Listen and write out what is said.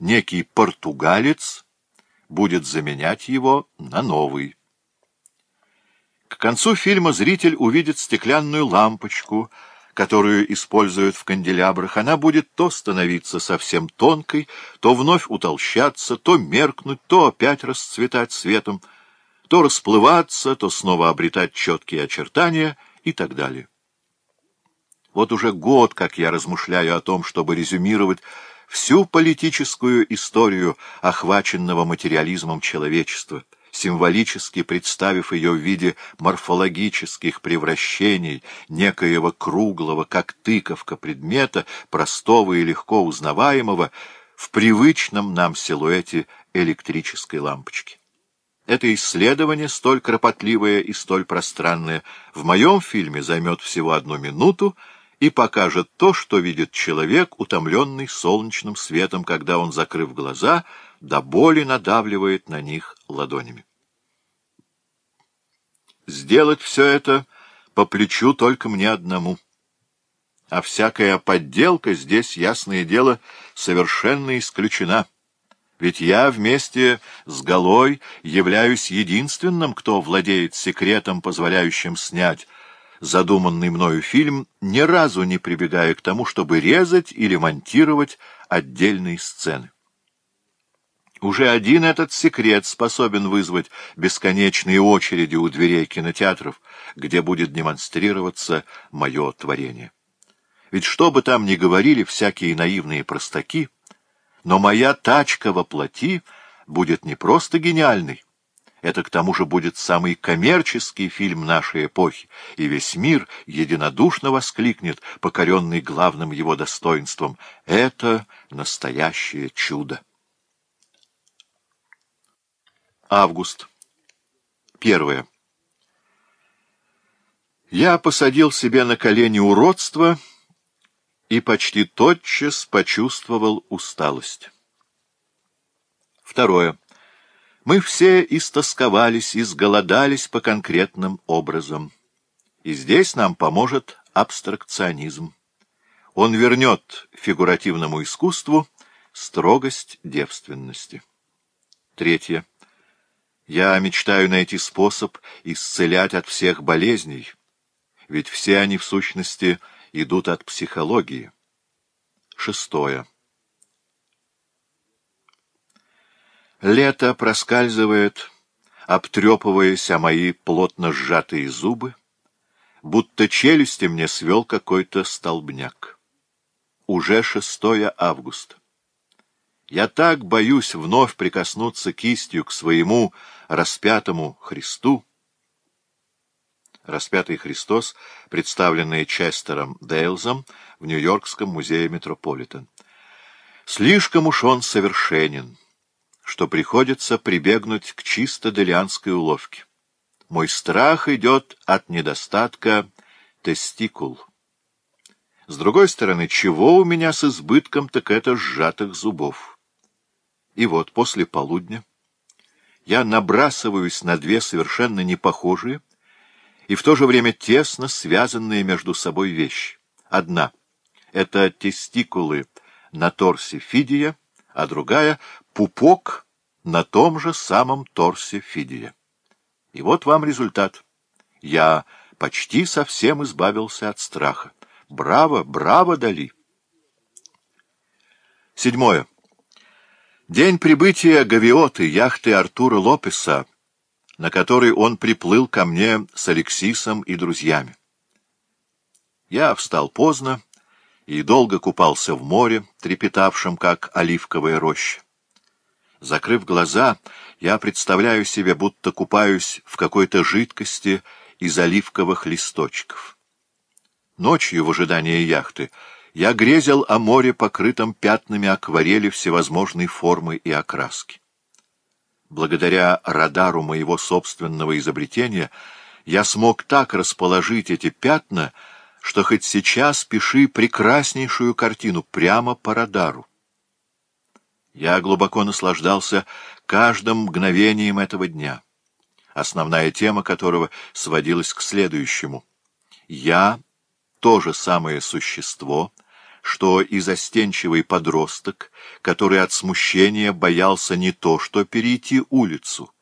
некий португалец будет заменять его на новый. К концу фильма зритель увидит стеклянную лампочку, которую используют в канделябрах. Она будет то становиться совсем тонкой, то вновь утолщаться, то меркнуть, то опять расцветать светом, то расплываться, то снова обретать четкие очертания и так далее. Вот уже год, как я размышляю о том, чтобы резюмировать всю политическую историю охваченного материализмом человечества, символически представив ее в виде морфологических превращений некоего круглого, как тыковка предмета, простого и легко узнаваемого, в привычном нам силуэте электрической лампочки. Это исследование, столь кропотливое и столь пространное, в моем фильме займет всего одну минуту — и покажет то, что видит человек, утомленный солнечным светом, когда он, закрыв глаза, до боли надавливает на них ладонями. Сделать все это по плечу только мне одному. А всякая подделка здесь, ясное дело, совершенно исключена. Ведь я вместе с Голой являюсь единственным, кто владеет секретом, позволяющим снять задуманный мною фильм, ни разу не прибегая к тому, чтобы резать или монтировать отдельные сцены. Уже один этот секрет способен вызвать бесконечные очереди у дверей кинотеатров, где будет демонстрироваться мое творение. Ведь что бы там ни говорили всякие наивные простаки, но моя тачка во плоти будет не просто гениальной, это, к тому же, будет самый коммерческий фильм нашей эпохи, и весь мир единодушно воскликнет, покоренный главным его достоинством. Это настоящее чудо. Август. Первое. Я посадил себе на колени уродство и почти тотчас почувствовал усталость. Второе. Мы все истосковались, изголодались по конкретным образам. И здесь нам поможет абстракционизм. Он вернет фигуративному искусству строгость девственности. Третье. Я мечтаю найти способ исцелять от всех болезней, ведь все они, в сущности, идут от психологии. Шестое. Лето проскальзывает, обтрепываясь о мои плотно сжатые зубы, будто челюсти мне свел какой-то столбняк. Уже 6 августа. Я так боюсь вновь прикоснуться кистью к своему распятому Христу. Распятый Христос, представленный Честером Дейлзом в Нью-Йоркском музее Метрополитен. Слишком уж он совершенен что приходится прибегнуть к чисто делианской уловке. Мой страх идет от недостатка тестикул. С другой стороны, чего у меня с избытком, так это сжатых зубов. И вот после полудня я набрасываюсь на две совершенно непохожие и в то же время тесно связанные между собой вещи. Одна — это тестикулы на торсе Фидия, а другая — пупок на том же самом торсе Фидия. И вот вам результат. Я почти совсем избавился от страха. Браво, браво, Дали! Седьмое. День прибытия Гавиоты, яхты Артура Лопеса, на который он приплыл ко мне с Алексисом и друзьями. Я встал поздно и долго купался в море, трепетавшем, как оливковая роща. Закрыв глаза, я представляю себе, будто купаюсь в какой-то жидкости из оливковых листочков. Ночью в ожидании яхты я грезил о море, покрытом пятнами акварели всевозможной формы и окраски. Благодаря радару моего собственного изобретения я смог так расположить эти пятна, что хоть сейчас пиши прекраснейшую картину прямо по радару. Я глубоко наслаждался каждым мгновением этого дня, основная тема которого сводилась к следующему. Я — то же самое существо, что и застенчивый подросток, который от смущения боялся не то что перейти улицу,